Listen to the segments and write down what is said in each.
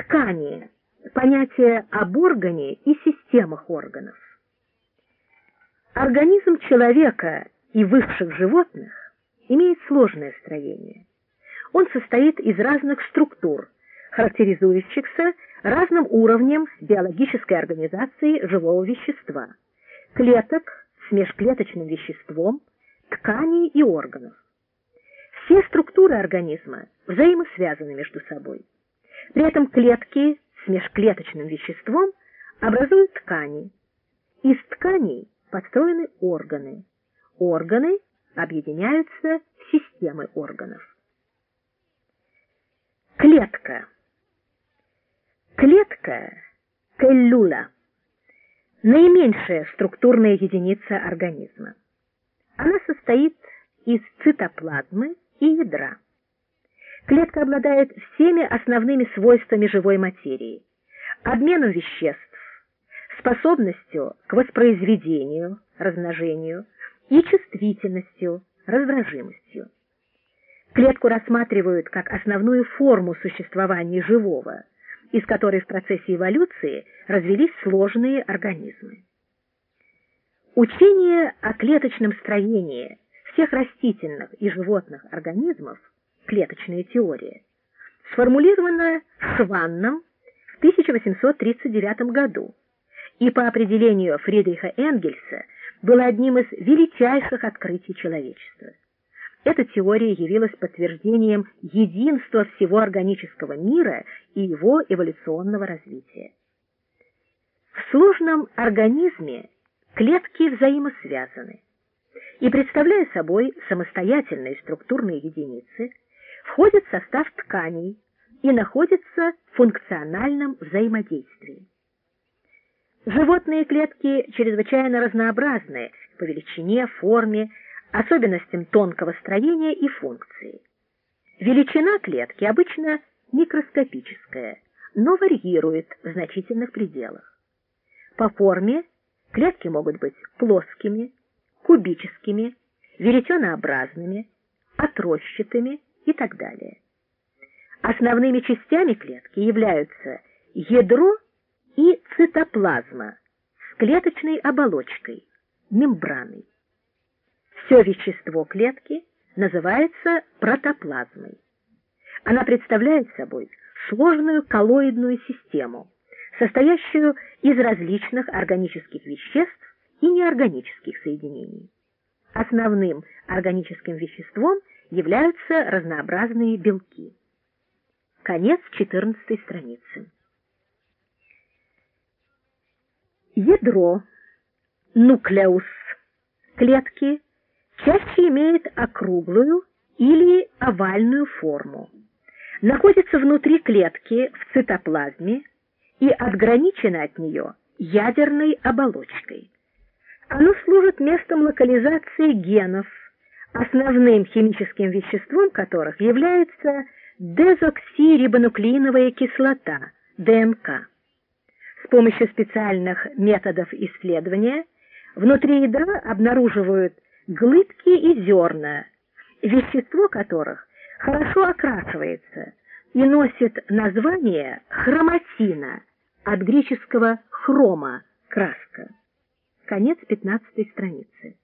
Ткани. Понятие об органе и системах органов. Организм человека и высших животных имеет сложное строение. Он состоит из разных структур, характеризующихся разным уровнем биологической организации живого вещества, клеток с межклеточным веществом, тканей и органов. Все структуры организма взаимосвязаны между собой. При этом клетки с межклеточным веществом образуют ткани. Из тканей построены органы. Органы объединяются в системы органов. Клетка. Клетка – келлюла – наименьшая структурная единица организма. Она состоит из цитоплазмы и ядра. Клетка обладает всеми основными свойствами живой материи: обменом веществ, способностью к воспроизведению, размножению и чувствительностью, раздражимостью. Клетку рассматривают как основную форму существования живого, из которой в процессе эволюции развились сложные организмы. Учение о клеточном строении всех растительных и животных организмов клеточная теория, сформулирована Шванном в 1839 году и по определению Фридриха Энгельса была одним из величайших открытий человечества. Эта теория явилась подтверждением единства всего органического мира и его эволюционного развития. В сложном организме клетки взаимосвязаны и, представляя собой самостоятельные структурные единицы, входят в состав тканей и находятся в функциональном взаимодействии. Животные клетки чрезвычайно разнообразны по величине, форме, особенностям тонкого строения и функции. Величина клетки обычно микроскопическая, но варьирует в значительных пределах. По форме клетки могут быть плоскими, кубическими, веретенообразными, отрощатыми и так далее. Основными частями клетки являются ядро и цитоплазма с клеточной оболочкой, мембраной. Все вещество клетки называется протоплазмой. Она представляет собой сложную коллоидную систему, состоящую из различных органических веществ и неорганических соединений. Основным органическим веществом являются разнообразные белки. Конец 14 страницы. Ядро, нуклеус клетки чаще имеет округлую или овальную форму. Находится внутри клетки в цитоплазме и отграничено от нее ядерной оболочкой. Оно служит местом локализации генов, основным химическим веществом которых является дезоксирибонуклеиновая кислота, ДНК. С помощью специальных методов исследования внутри ядра обнаруживают глыбки и зерна, вещество которых хорошо окрашивается и носит название хроматина от греческого хрома краска. Конец 15 страницы.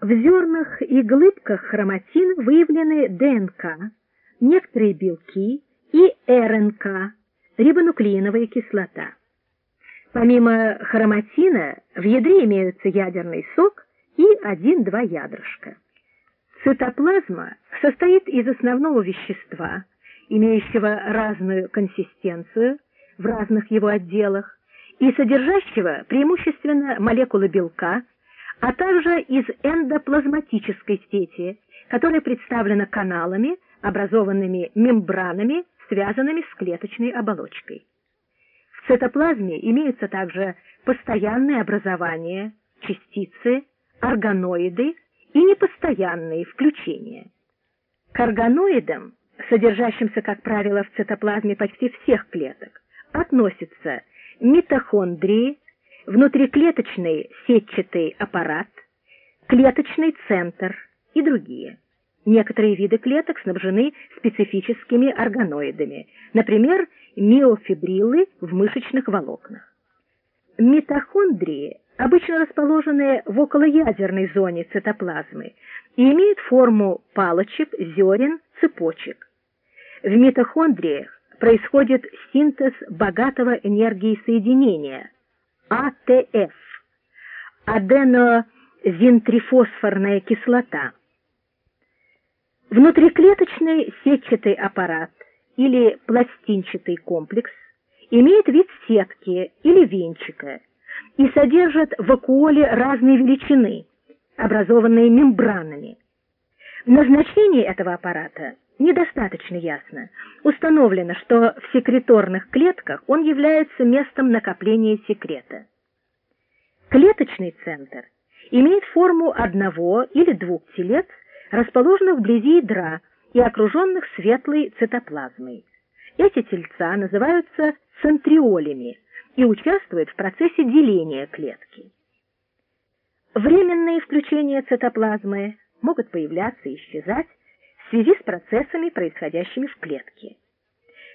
В зернах и глыбках хроматина выявлены ДНК, некоторые белки и РНК, рибонуклеиновая кислота. Помимо хроматина в ядре имеются ядерный сок и один-два ядрышка. Цитоплазма состоит из основного вещества, имеющего разную консистенцию в разных его отделах и содержащего преимущественно молекулы белка, а также из эндоплазматической сети, которая представлена каналами, образованными мембранами, связанными с клеточной оболочкой. В цитоплазме имеются также постоянные образования, частицы, органоиды и непостоянные включения. К органоидам, содержащимся, как правило, в цитоплазме почти всех клеток, относятся митохондрии, внутриклеточный сетчатый аппарат, клеточный центр и другие. Некоторые виды клеток снабжены специфическими органоидами, например, миофибрилы в мышечных волокнах. Митохондрии обычно расположены в околоядерной зоне цитоплазмы и имеют форму палочек, зерен, цепочек. В митохондриях происходит синтез богатого энергией соединения АТФ аденозинтрифосфорная кислота. Внутриклеточный сетчатый аппарат или пластинчатый комплекс имеет вид сетки или венчика и содержит вакуоли разной величины, образованные мембранами. Назначение этого аппарата недостаточно ясно. Установлено, что в секреторных клетках он является местом накопления секрета. Клеточный центр имеет форму одного или двух телец, расположенных вблизи ядра и окруженных светлой цитоплазмой. Эти тельца называются центриолями и участвуют в процессе деления клетки. Временные включения цитоплазмы могут появляться и исчезать в связи с процессами, происходящими в клетке.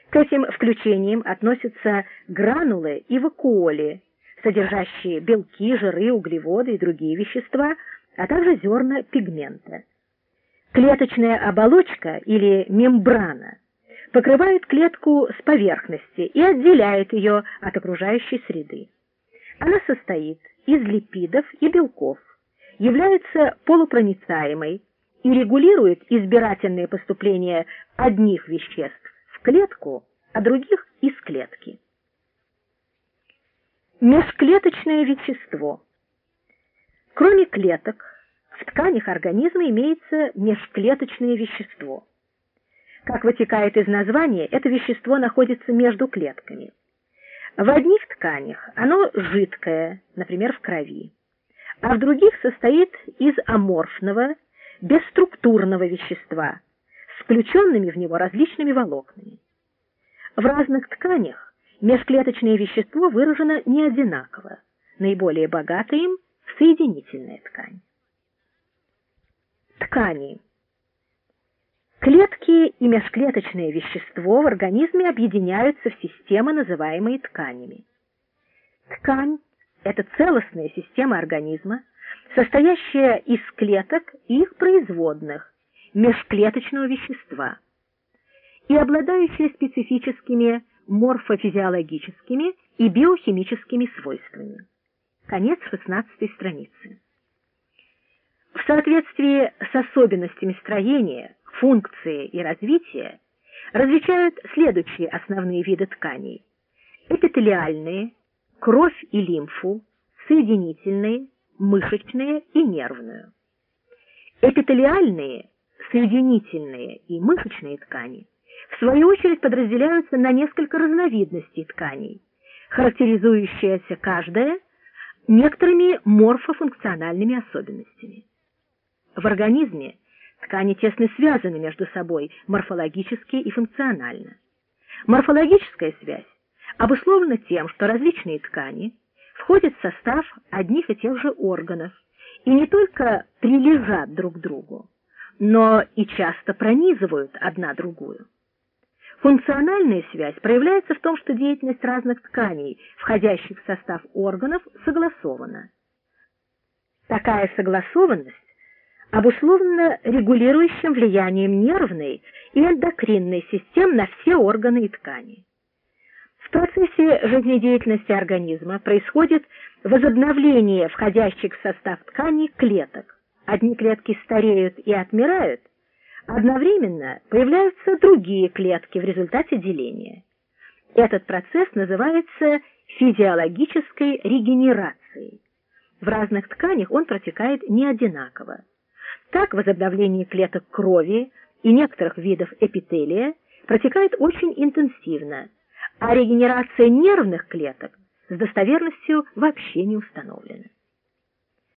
К этим включениям относятся гранулы и вакуоли, содержащие белки, жиры, углеводы и другие вещества, а также зерна пигмента. Клеточная оболочка или мембрана покрывает клетку с поверхности и отделяет ее от окружающей среды. Она состоит из липидов и белков, является полупроницаемой и регулирует избирательные поступления одних веществ в клетку, а других из клетки. Межклеточное вещество. Кроме клеток, в тканях организма имеется межклеточное вещество. Как вытекает из названия, это вещество находится между клетками. В одних тканях оно жидкое, например, в крови, а в других состоит из аморфного, бесструктурного вещества с включенными в него различными волокнами. В разных тканях Межклеточное вещество выражено не одинаково. Наиболее богата им соединительная ткань. Ткани. Клетки и межклеточное вещество в организме объединяются в системы, называемые тканями. Ткань – это целостная система организма, состоящая из клеток и их производных, межклеточного вещества, и обладающая специфическими морфофизиологическими и биохимическими свойствами. Конец 16 страницы. В соответствии с особенностями строения, функции и развития различают следующие основные виды тканей. Эпителиальные, кровь и лимфу, соединительные, мышечные и нервную. Эпителиальные, соединительные и мышечные ткани в свою очередь подразделяются на несколько разновидностей тканей, характеризующиеся каждая некоторыми морфофункциональными особенностями. В организме ткани тесно связаны между собой морфологически и функционально. Морфологическая связь обусловлена тем, что различные ткани входят в состав одних и тех же органов и не только прилежат друг к другу, но и часто пронизывают одна другую. Функциональная связь проявляется в том, что деятельность разных тканей, входящих в состав органов, согласована. Такая согласованность обусловлена регулирующим влиянием нервной и эндокринной систем на все органы и ткани. В процессе жизнедеятельности организма происходит возобновление входящих в состав тканей клеток. Одни клетки стареют и отмирают, Одновременно появляются другие клетки в результате деления. Этот процесс называется физиологической регенерацией. В разных тканях он протекает не одинаково. Так возобновление клеток крови и некоторых видов эпителия протекает очень интенсивно, а регенерация нервных клеток с достоверностью вообще не установлена.